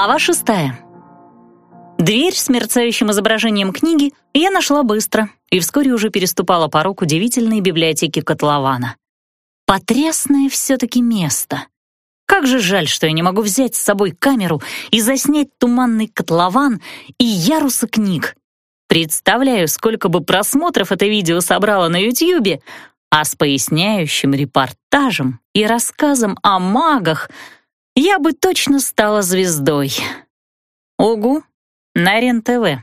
Глава шестая. Дверь с мерцающим изображением книги я нашла быстро и вскоре уже переступала порог удивительной библиотеки котлована. Потрясное все-таки место. Как же жаль, что я не могу взять с собой камеру и заснять туманный котлован и ярусы книг. Представляю, сколько бы просмотров это видео собрало на Ютьюбе, а с поясняющим репортажем и рассказом о магах — я бы точно стала звездой. Угу, на РЕН-ТВ.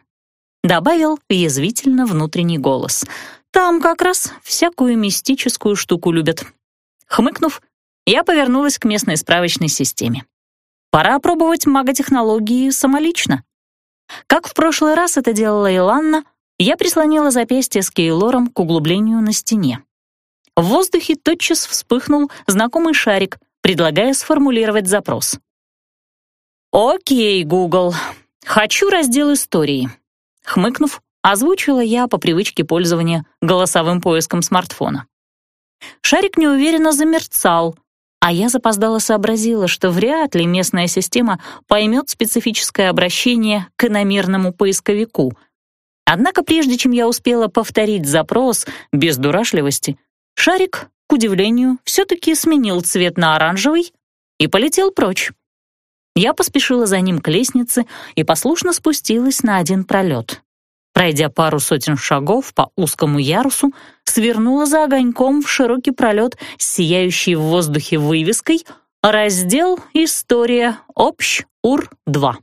Добавил язвительно внутренний голос. Там как раз всякую мистическую штуку любят. Хмыкнув, я повернулась к местной справочной системе. Пора опробовать маготехнологии самолично. Как в прошлый раз это делала Иланна, я прислонила запястье с кейлором к углублению на стене. В воздухе тотчас вспыхнул знакомый шарик, предлагая сформулировать запрос. «Окей, Google, хочу раздел истории». Хмыкнув, озвучила я по привычке пользования голосовым поиском смартфона. Шарик неуверенно замерцал, а я запоздала сообразила, что вряд ли местная система поймет специфическое обращение к иномерному поисковику. Однако прежде чем я успела повторить запрос без дурашливости, шарик к удивлению, все-таки сменил цвет на оранжевый и полетел прочь. Я поспешила за ним к лестнице и послушно спустилась на один пролет. Пройдя пару сотен шагов по узкому ярусу, свернула за огоньком в широкий пролет с сияющей в воздухе вывеской «Раздел «История. Общ. Ур-2»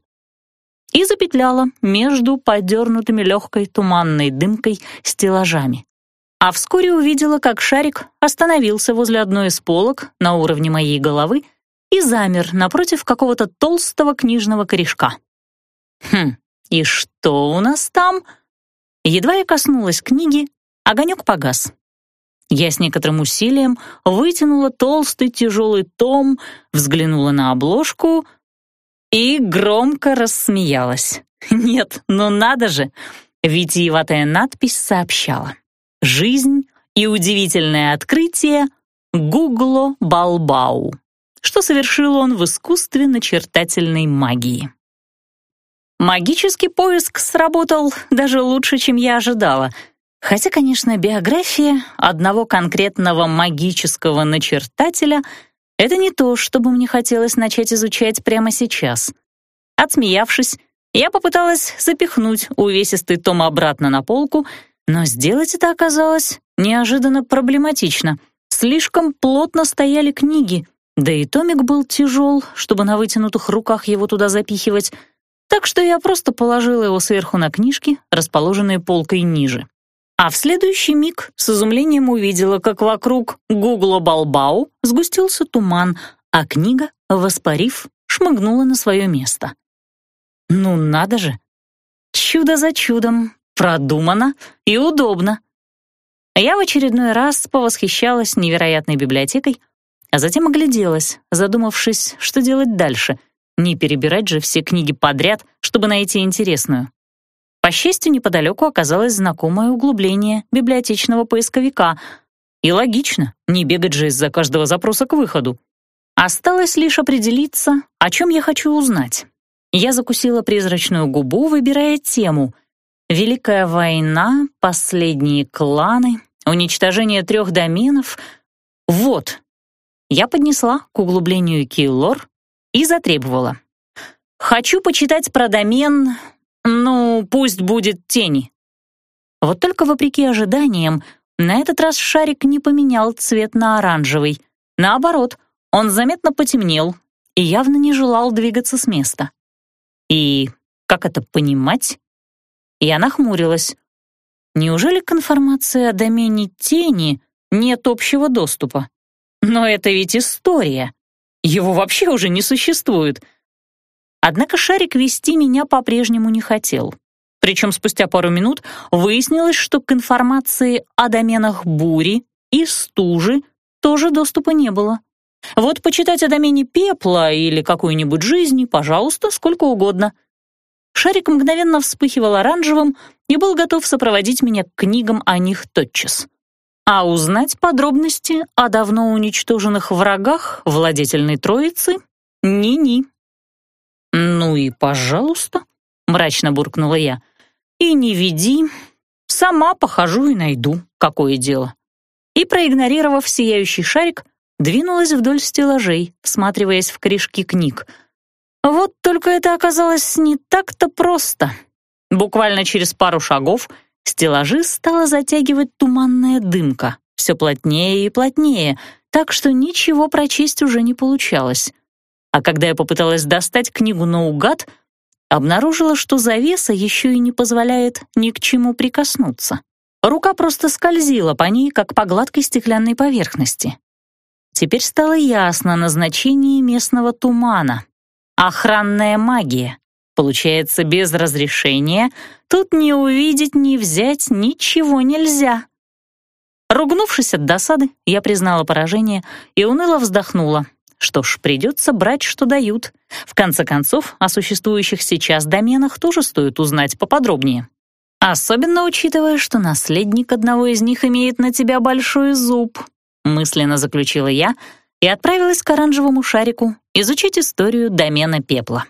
и запетляла между подернутыми легкой туманной дымкой стеллажами а вскоре увидела, как шарик остановился возле одной из полок на уровне моей головы и замер напротив какого-то толстого книжного корешка. Хм, и что у нас там? Едва я коснулась книги, огонек погас. Я с некоторым усилием вытянула толстый тяжелый том, взглянула на обложку и громко рассмеялась. Нет, ну надо же! Витиеватая надпись сообщала. Жизнь и удивительное открытие Гугло Балбау, что совершил он в искусстве начертательной магии. Магический поиск сработал даже лучше, чем я ожидала, хотя, конечно, биография одного конкретного магического начертателя — это не то, что бы мне хотелось начать изучать прямо сейчас. Отсмеявшись, я попыталась запихнуть увесистый том обратно на полку — но сделать это оказалось неожиданно проблематично. Слишком плотно стояли книги, да и томик был тяжел, чтобы на вытянутых руках его туда запихивать, так что я просто положила его сверху на книжки, расположенные полкой ниже. А в следующий миг с изумлением увидела, как вокруг Гугла Балбау сгустился туман, а книга, воспарив, шмыгнула на свое место. Ну надо же! Чудо за чудом, продумано и удобно. Я в очередной раз повосхищалась невероятной библиотекой, а затем огляделась, задумавшись, что делать дальше. Не перебирать же все книги подряд, чтобы найти интересную. По счастью, неподалеку оказалось знакомое углубление библиотечного поисковика. И логично, не бегать же из-за каждого запроса к выходу. Осталось лишь определиться, о чем я хочу узнать. Я закусила призрачную губу, выбирая тему — Великая война, последние кланы, уничтожение трех доменов. Вот. Я поднесла к углублению Киллор и затребовала. Хочу почитать про домен, ну, пусть будет тени. Вот только вопреки ожиданиям, на этот раз шарик не поменял цвет на оранжевый. Наоборот, он заметно потемнел и явно не желал двигаться с места. И как это понимать? Я нахмурилась. Неужели к информации о домене тени нет общего доступа? Но это ведь история. Его вообще уже не существует. Однако шарик вести меня по-прежнему не хотел. Причем спустя пару минут выяснилось, что к информации о доменах бури и стужи тоже доступа не было. Вот почитать о домене пепла или какой-нибудь жизни, пожалуйста, сколько угодно — Шарик мгновенно вспыхивал оранжевым и был готов сопроводить меня к книгам о них тотчас. А узнать подробности о давно уничтоженных врагах владетельной троицы — ни-ни. «Ну и пожалуйста», — мрачно буркнула я. «И не веди. Сама похожу и найду, какое дело». И, проигнорировав сияющий шарик, двинулась вдоль стеллажей, всматриваясь в корешки книг. Вот только это оказалось не так-то просто. Буквально через пару шагов стеллажи стала затягивать туманная дымка, все плотнее и плотнее, так что ничего прочесть уже не получалось. А когда я попыталась достать книгу наугад, обнаружила, что завеса еще и не позволяет ни к чему прикоснуться. Рука просто скользила по ней, как по гладкой стеклянной поверхности. Теперь стало ясно назначение местного тумана. Охранная магия. Получается, без разрешения тут не увидеть, не взять ничего нельзя. Ругнувшись от досады, я признала поражение и уныло вздохнула. Что ж, придется брать, что дают. В конце концов, о существующих сейчас доменах тоже стоит узнать поподробнее. Особенно учитывая, что наследник одного из них имеет на тебя большой зуб, мысленно заключила я и отправилась к оранжевому шарику изучить историю домена пепла.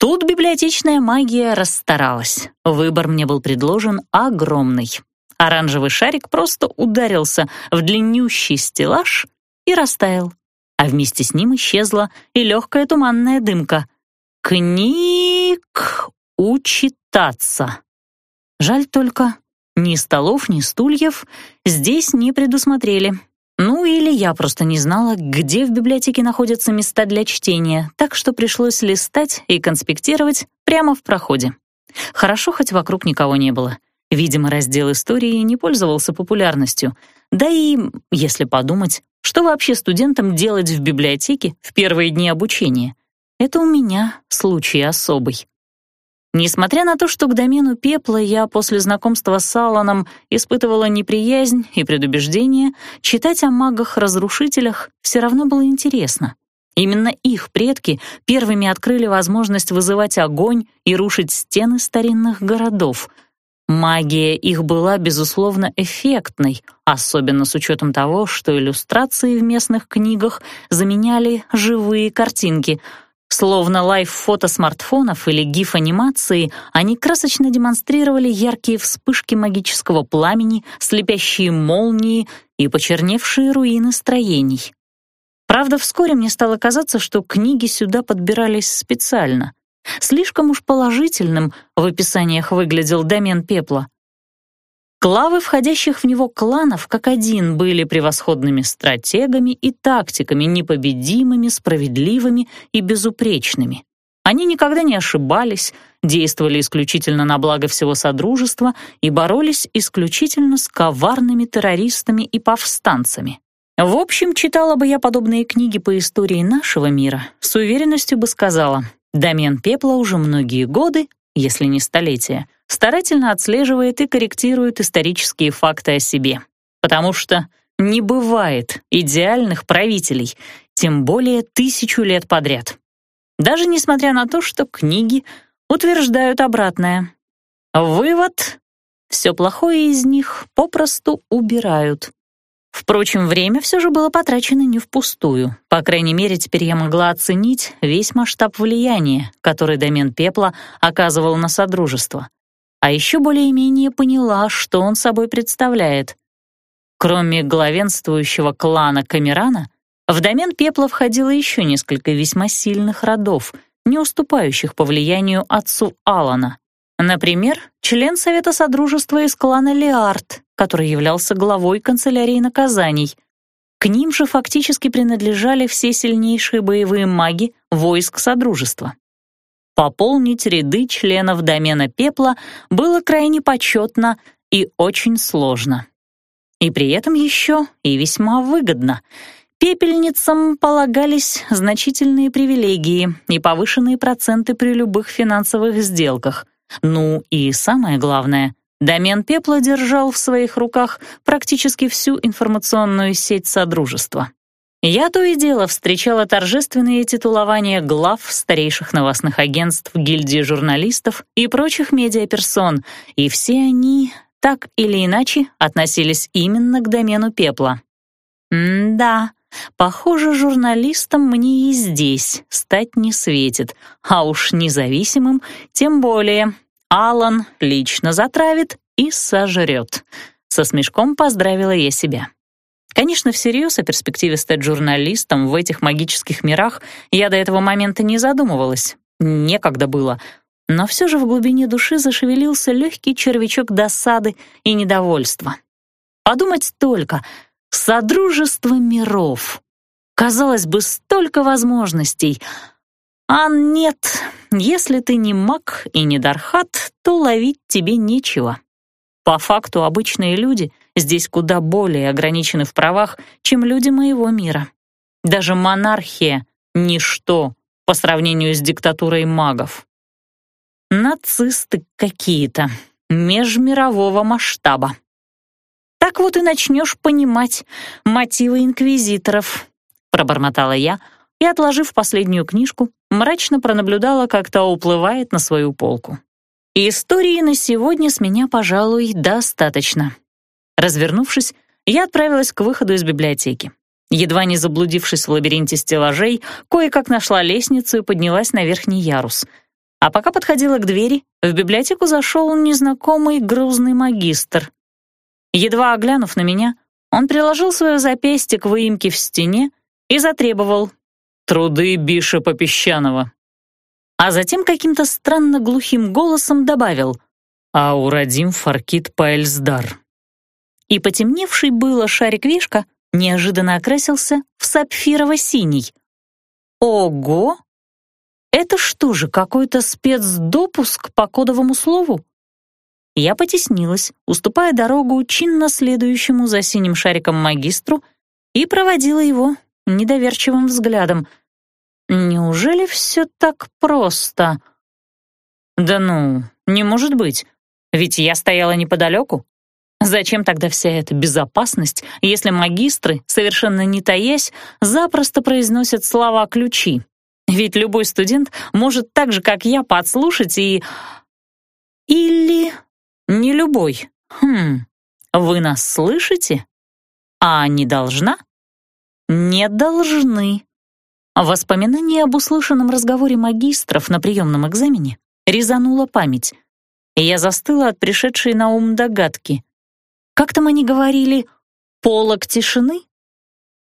Тут библиотечная магия расстаралась. Выбор мне был предложен огромный. Оранжевый шарик просто ударился в длиннющий стеллаж и растаял а вместе с ним исчезла и легкая туманная дымка. Книг учитаться. Жаль только, ни столов, ни стульев здесь не предусмотрели. Ну или я просто не знала, где в библиотеке находятся места для чтения, так что пришлось листать и конспектировать прямо в проходе. Хорошо, хоть вокруг никого не было. Видимо, раздел истории не пользовался популярностью. Да и, если подумать, что вообще студентам делать в библиотеке в первые дни обучения? Это у меня случай особый. Несмотря на то, что к домену пепла я после знакомства с Алланом испытывала неприязнь и предубеждение, читать о магах-разрушителях все равно было интересно. Именно их предки первыми открыли возможность вызывать огонь и рушить стены старинных городов — Магия их была, безусловно, эффектной, особенно с учетом того, что иллюстрации в местных книгах заменяли живые картинки. Словно лайв-фото смартфонов или гиф-анимации, они красочно демонстрировали яркие вспышки магического пламени, слепящие молнии и почерневшие руины строений. Правда, вскоре мне стало казаться, что книги сюда подбирались специально. Слишком уж положительным в описаниях выглядел домен пепла. Клавы входящих в него кланов как один были превосходными стратегами и тактиками, непобедимыми, справедливыми и безупречными. Они никогда не ошибались, действовали исключительно на благо всего Содружества и боролись исключительно с коварными террористами и повстанцами. В общем, читала бы я подобные книги по истории нашего мира, с уверенностью бы сказала — Домен пепла уже многие годы, если не столетия, старательно отслеживает и корректирует исторические факты о себе. Потому что не бывает идеальных правителей, тем более тысячу лет подряд. Даже несмотря на то, что книги утверждают обратное. Вывод — все плохое из них попросту убирают. Впрочем, время все же было потрачено не впустую. По крайней мере, теперь я могла оценить весь масштаб влияния, который домен пепла оказывал на Содружество. А еще более-менее поняла, что он собой представляет. Кроме главенствующего клана Камерана, в домен пепла входило еще несколько весьма сильных родов, не уступающих по влиянию отцу Алана. Например, член Совета Содружества из клана Леард, который являлся главой канцелярии наказаний. К ним же фактически принадлежали все сильнейшие боевые маги войск Содружества. Пополнить ряды членов домена пепла было крайне почетно и очень сложно. И при этом еще и весьма выгодно. Пепельницам полагались значительные привилегии и повышенные проценты при любых финансовых сделках. Ну и самое главное, Домен Пепла держал в своих руках практически всю информационную сеть Содружества. Я то и дело встречала торжественные титулования глав старейших новостных агентств, гильдии журналистов и прочих медиаперсон, и все они так или иначе относились именно к домену Пепла. М-да, Похоже, журналистом мне и здесь стать не светит, а уж независимым тем более. Алан лично затравит и сожрет. Со смешком поздравила я себя. Конечно, всерьез о перспективе стать журналистом в этих магических мирах я до этого момента не задумывалась. Некогда было. Но все же в глубине души зашевелился легкий червячок досады и недовольства. Подумать только, содружество миров. Казалось бы, столько возможностей. А нет, если ты не маг и не дархат, то ловить тебе нечего. По факту обычные люди здесь куда более ограничены в правах, чем люди моего мира. Даже монархия — ничто по сравнению с диктатурой магов. Нацисты какие-то, межмирового масштаба. Так вот и начнешь понимать мотивы инквизиторов, пробормотала я и, отложив последнюю книжку, мрачно пронаблюдала, как та уплывает на свою полку. Истории на сегодня с меня, пожалуй, достаточно. Развернувшись, я отправилась к выходу из библиотеки. Едва не заблудившись в лабиринте стеллажей, кое-как нашла лестницу и поднялась на верхний ярус. А пока подходила к двери, в библиотеку зашел незнакомый грузный магистр. Едва оглянув на меня, он приложил свое запястье к выемке в стене и затребовал «Труды Бишопа Песчаного». А затем каким-то странно глухим голосом добавил «Аурадим Фаркит Паэльсдар». И потемневший было шарик-вишка неожиданно окрасился в сапфирово-синий. Ого! Это что же, какой-то спецдопуск по кодовому слову? Я потеснилась, уступая дорогу чинно следующему за синим шариком магистру и проводила его недоверчивым взглядом. Неужели все так просто? Да ну, не может быть, ведь я стояла неподалеку. Зачем тогда вся эта безопасность, если магистры, совершенно не таясь, запросто произносят слова-ключи? Ведь любой студент может так же, как я, подслушать и... Или не любой. Хм, вы нас слышите? А не должна? Не должны. Воспоминание об услышанном разговоре магистров на приемном экзамене резануло память. Я застыла от пришедшей на ум догадки. Как там они говорили? Полок тишины?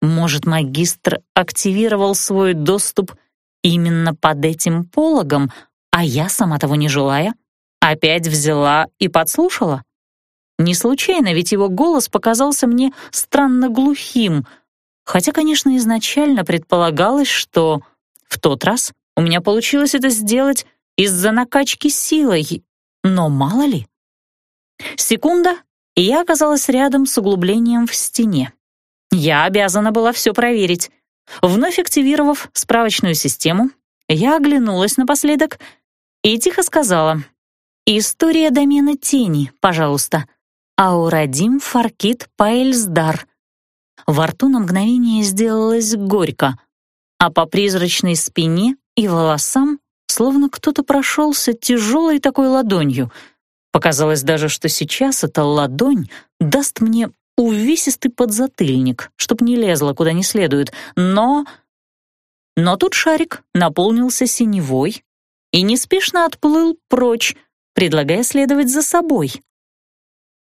Может, магистр активировал свой доступ именно под этим пологом, а я, сама того не желая, Опять взяла и подслушала? Не случайно, ведь его голос показался мне странно глухим, хотя, конечно, изначально предполагалось, что в тот раз у меня получилось это сделать из-за накачки силой, но мало ли. Секунда, и я оказалась рядом с углублением в стене. Я обязана была все проверить. Вновь активировав справочную систему, я оглянулась напоследок и тихо сказала — История домена тени, пожалуйста. Аурадим Фаркит Паэльсдар. Во рту на мгновение сделалось горько, а по призрачной спине и волосам словно кто-то прошелся тяжелой такой ладонью. Показалось даже, что сейчас эта ладонь даст мне увесистый подзатыльник, чтоб не лезла куда не следует, но... Но тут шарик наполнился синевой и неспешно отплыл прочь, предлагая следовать за собой.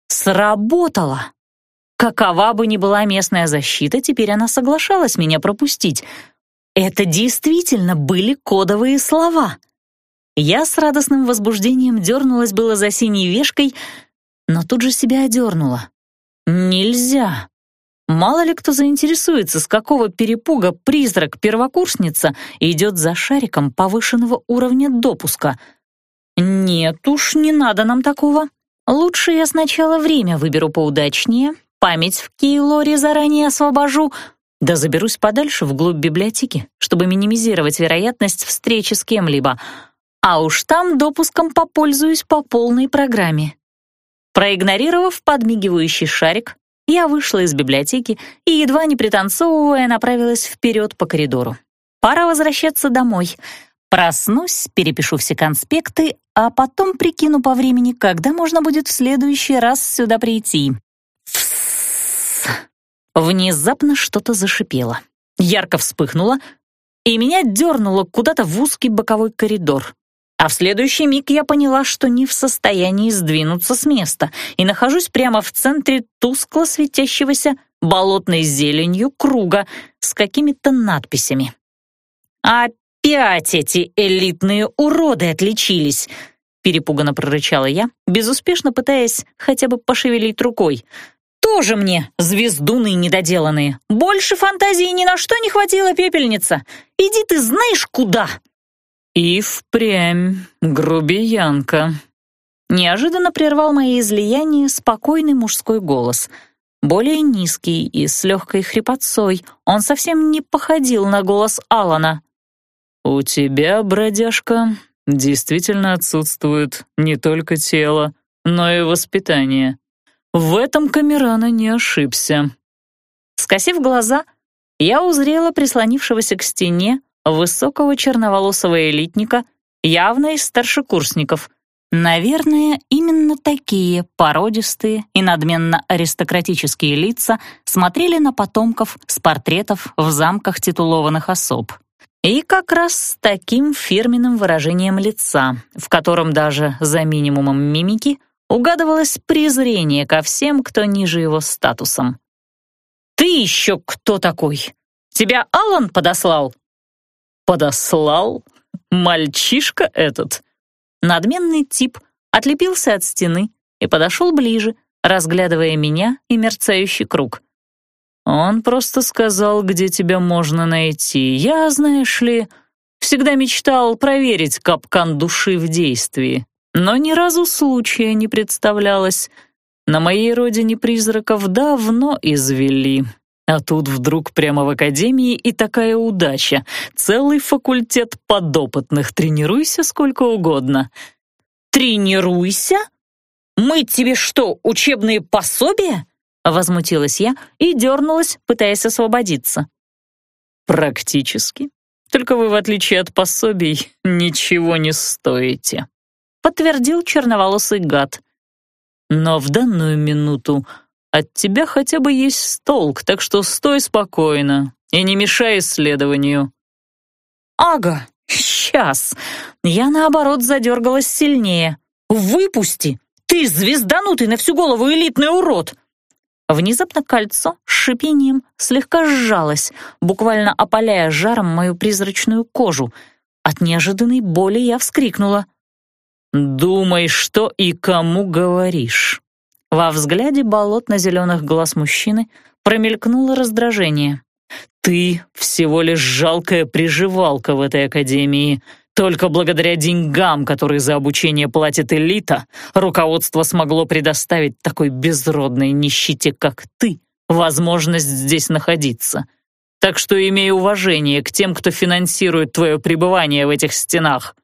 Сработало! Какова бы ни была местная защита, теперь она соглашалась меня пропустить. Это действительно были кодовые слова. Я с радостным возбуждением дернулась было за синей вешкой, но тут же себя одернула. Нельзя. Мало ли кто заинтересуется, с какого перепуга призрак-первокурсница идет за шариком повышенного уровня допуска — «Нет уж, не надо нам такого. Лучше я сначала время выберу поудачнее, память в Кейлоре заранее освобожу, да заберусь подальше вглубь библиотеки, чтобы минимизировать вероятность встречи с кем-либо, а уж там допуском попользуюсь по полной программе». Проигнорировав подмигивающий шарик, я вышла из библиотеки и, едва не пританцовывая, направилась вперед по коридору. Пора возвращаться домой — Проснусь, перепишу все конспекты, а потом прикину по времени, когда можно будет в следующий раз сюда прийти. Фсс. Внезапно что-то зашипело. Ярко вспыхнуло, и меня дернуло куда-то в узкий боковой коридор. А в следующий миг я поняла, что не в состоянии сдвинуться с места и нахожусь прямо в центре тускло светящегося болотной зеленью круга с какими-то надписями. «Опять эти элитные уроды отличились!» перепуганно прорычала я, безуспешно пытаясь хотя бы пошевелить рукой. «Тоже мне, звездуны недоделанные! Больше фантазии ни на что не хватило, пепельница! Иди ты знаешь куда!» «И впрямь грубиянка!» Неожиданно прервал мои излияния спокойный мужской голос. Более низкий и с легкой хрипотцой. Он совсем не походил на голос Алана. «У тебя, бродяжка, действительно отсутствует не только тело, но и воспитание. В этом Камерана не ошибся». Скосив глаза, я узрела прислонившегося к стене высокого черноволосого элитника, явно из старшекурсников. Наверное, именно такие породистые и надменно аристократические лица смотрели на потомков с портретов в замках титулованных особ. И как раз с таким фирменным выражением лица, в котором даже за минимумом мимики угадывалось презрение ко всем, кто ниже его статусом. «Ты еще кто такой? Тебя Алан подослал?» «Подослал? Мальчишка этот?» Надменный тип отлепился от стены и подошел ближе, разглядывая меня и мерцающий круг. Он просто сказал, где тебя можно найти. Я, знаешь ли, всегда мечтал проверить капкан души в действии, но ни разу случая не представлялось. На моей родине призраков давно извели. А тут вдруг прямо в академии и такая удача. Целый факультет подопытных. Тренируйся сколько угодно. Тренируйся? Мы тебе что, учебные пособия? Возмутилась я и дернулась, пытаясь освободиться. «Практически. Только вы, в отличие от пособий, ничего не стоите», подтвердил черноволосый гад. «Но в данную минуту от тебя хотя бы есть толк, так что стой спокойно и не мешай исследованию». «Ага, сейчас!» Я, наоборот, задергалась сильнее. «Выпусти! Ты звезданутый на всю голову элитный урод!» Внезапно кольцо с шипением слегка сжалось, буквально опаляя жаром мою призрачную кожу. От неожиданной боли я вскрикнула. «Думай, что и кому говоришь». Во взгляде болотно-зеленых глаз мужчины промелькнуло раздражение. «Ты всего лишь жалкая приживалка в этой академии. Только благодаря деньгам, которые за обучение платит элита, руководство смогло предоставить такой безродной нищете, как ты, возможность здесь находиться. Так что имей уважение к тем, кто финансирует твое пребывание в этих стенах».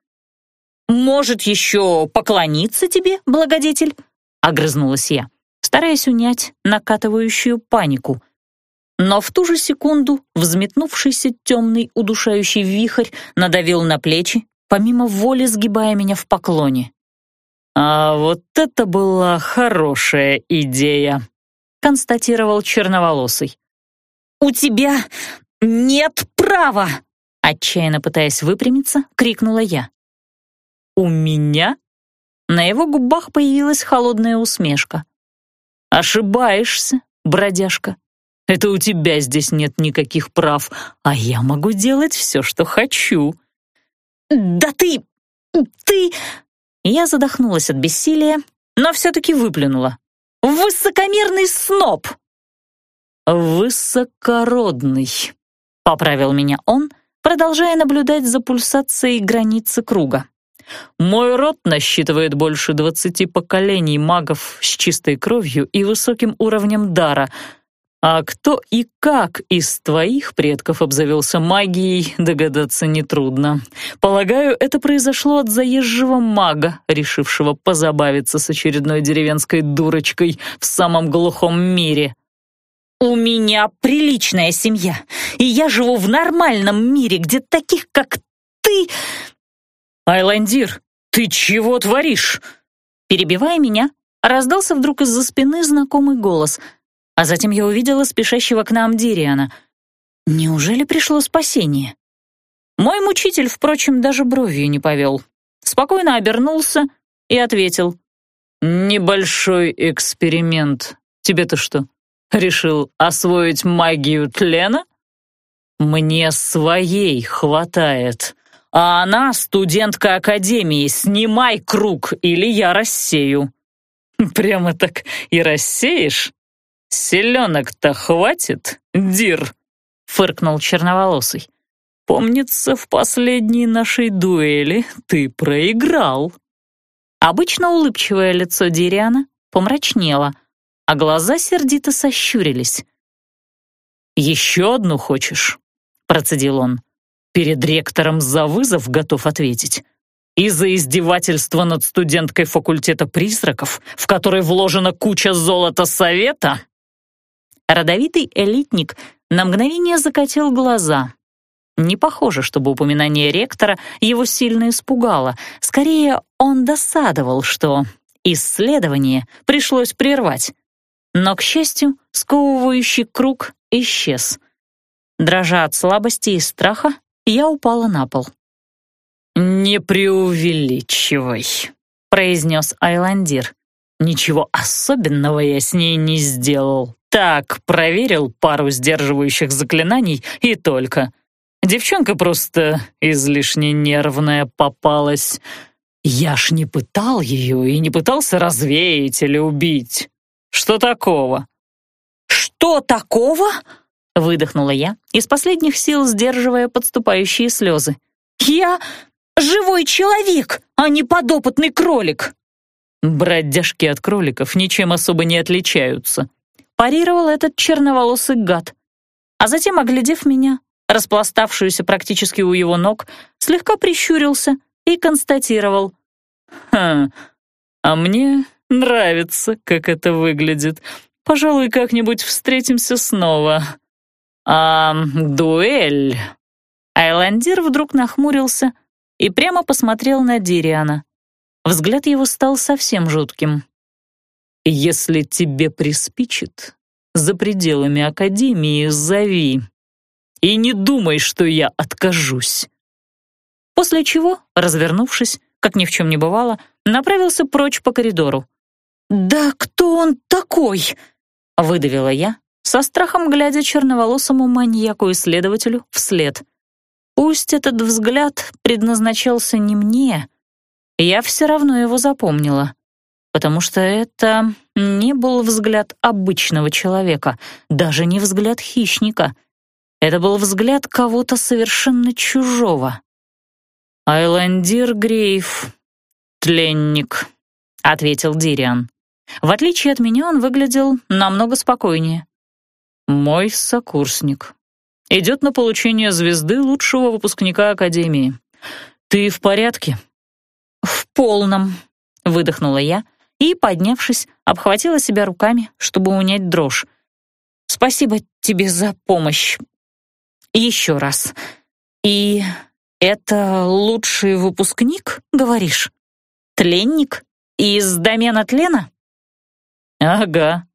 «Может, еще поклониться тебе, благодетель?» — огрызнулась я, стараясь унять накатывающую панику. Но в ту же секунду взметнувшийся темный удушающий вихрь надавил на плечи, помимо воли сгибая меня в поклоне. «А вот это была хорошая идея», — констатировал черноволосый. «У тебя нет права!» Отчаянно пытаясь выпрямиться, крикнула я. «У меня?» На его губах появилась холодная усмешка. «Ошибаешься, бродяжка. Это у тебя здесь нет никаких прав, а я могу делать все, что хочу». «Да ты... ты...» Я задохнулась от бессилия, но все-таки выплюнула. «Высокомерный сноб!» «Высокородный», — поправил меня он, продолжая наблюдать за пульсацией границы круга. Мой род насчитывает больше двадцати поколений магов с чистой кровью и высоким уровнем дара. А кто и как из твоих предков обзавелся магией, догадаться нетрудно. Полагаю, это произошло от заезжего мага, решившего позабавиться с очередной деревенской дурочкой в самом глухом мире. «У меня приличная семья, и я живу в нормальном мире, где таких, как ты...» «Айландир, ты чего творишь?» Перебивая меня, раздался вдруг из-за спины знакомый голос, а затем я увидела спешащего к нам Дириана. Неужели пришло спасение? Мой мучитель, впрочем, даже бровью не повел. Спокойно обернулся и ответил. «Небольшой эксперимент. Тебе-то что, решил освоить магию тлена?» «Мне своей хватает. А она студентка академии. Снимай круг, или я рассею». «Прямо так и рассеешь? Селенок-то хватит, Дир?» — фыркнул черноволосый. «Помнится, в последней нашей дуэли ты проиграл». Обычно улыбчивое лицо Дириана помрачнело, а глаза сердито сощурились. «Еще одну хочешь?» процедил он. «Перед ректором за вызов готов ответить. И за издевательство над студенткой факультета призраков, в которой вложена куча золота совета?» Родовитый элитник на мгновение закатил глаза. Не похоже, чтобы упоминание ректора его сильно испугало. Скорее, он досадовал, что исследование пришлось прервать. Но, к счастью, сковывающий круг исчез — Дрожа от слабости и страха, я упала на пол. «Не преувеличивай», — произнес Айландир. «Ничего особенного я с ней не сделал. Так, проверил пару сдерживающих заклинаний и только. Девчонка просто излишне нервная попалась. Я ж не пытал ее и не пытался развеять или убить. Что такого?» «Что такого?» — выдохнула я, из последних сил сдерживая подступающие слезы. «Я живой человек, а не подопытный кролик!» «Бродяжки от кроликов ничем особо не отличаются», — парировал этот черноволосый гад. А затем, оглядев меня, распластавшуюся практически у его ног, слегка прищурился и констатировал. «Ха, а мне нравится, как это выглядит. Пожалуй, как-нибудь встретимся снова. «А дуэль?» Айландир вдруг нахмурился и прямо посмотрел на Дириана. Взгляд его стал совсем жутким. «Если тебе приспичит, за пределами Академии зови. И не думай, что я откажусь». После чего, развернувшись, как ни в чем не бывало, направился прочь по коридору. «Да кто он такой?» — выдавила я, со страхом глядя черноволосому маньяку-исследователю вслед. Пусть этот взгляд предназначался не мне, я все равно его запомнила, потому что это не был взгляд обычного человека, даже не взгляд хищника. Это был взгляд кого-то совершенно чужого. «Айландир Грейв, тленник», — ответил Дириан. В отличие от меня, он выглядел намного спокойнее. Мой сокурсник. Идет на получение звезды лучшего выпускника Академии. Ты в порядке? В полном, выдохнула я и, поднявшись, обхватила себя руками, чтобы унять дрожь. Спасибо тебе за помощь. Еще раз. И это лучший выпускник, говоришь? Тленник? Из домена тлена? Ага,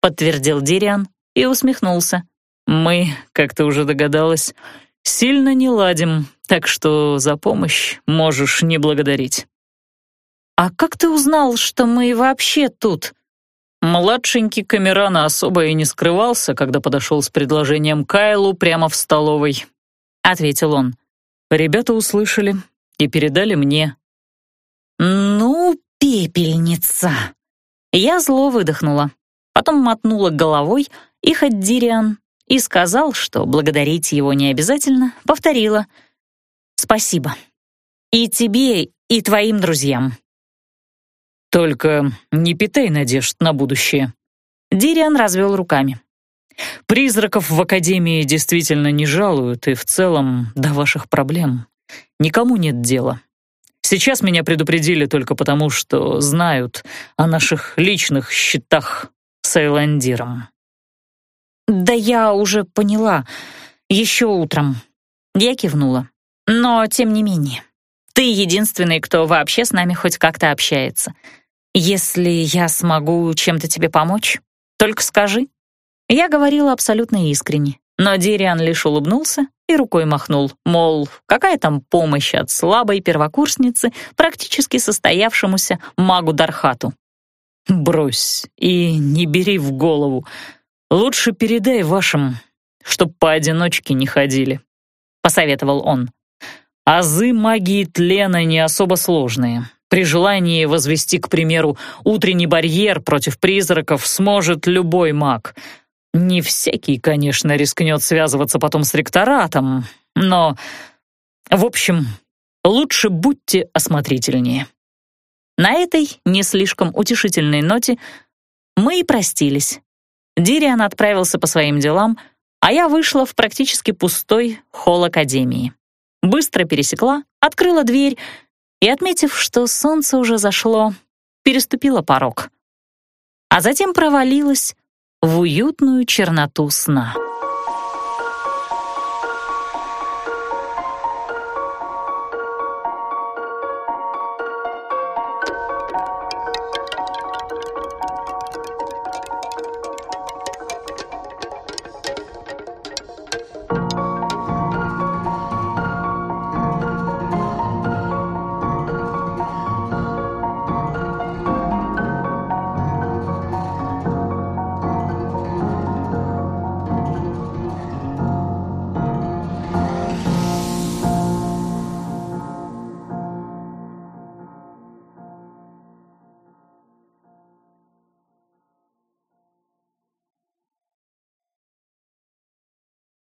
подтвердил Дириан, и усмехнулся. «Мы, как ты уже догадалась, сильно не ладим, так что за помощь можешь не благодарить». «А как ты узнал, что мы вообще тут?» Младшенький Камерана особо и не скрывался, когда подошел с предложением Кайлу прямо в столовой. Ответил он. Ребята услышали и передали мне. «Ну, пепельница!» Я зло выдохнула, потом мотнула головой и Хаддириан и сказал, что благодарить его не обязательно, повторила «Спасибо. И тебе, и твоим друзьям». «Только не питай надежд на будущее». Дириан развел руками. «Призраков в Академии действительно не жалуют, и в целом до ваших проблем никому нет дела. Сейчас меня предупредили только потому, что знают о наших личных счетах с Эйландиром». «Да я уже поняла. Еще утром». Я кивнула. «Но тем не менее, ты единственный, кто вообще с нами хоть как-то общается. Если я смогу чем-то тебе помочь, только скажи». Я говорила абсолютно искренне, но Дириан лишь улыбнулся и рукой махнул, мол, какая там помощь от слабой первокурсницы, практически состоявшемуся магу Дархату. «Брось и не бери в голову. Лучше передай вашим, чтоб поодиночке не ходили», — посоветовал он. «Азы магии тлена не особо сложные. При желании возвести, к примеру, утренний барьер против призраков сможет любой маг. Не всякий, конечно, рискнет связываться потом с ректоратом, но... В общем, лучше будьте осмотрительнее». На этой не слишком утешительной ноте мы и простились. Дириан отправился по своим делам, а я вышла в практически пустой холл Академии. Быстро пересекла, открыла дверь и, отметив, что солнце уже зашло, переступила порог. А затем провалилась в уютную черноту сна.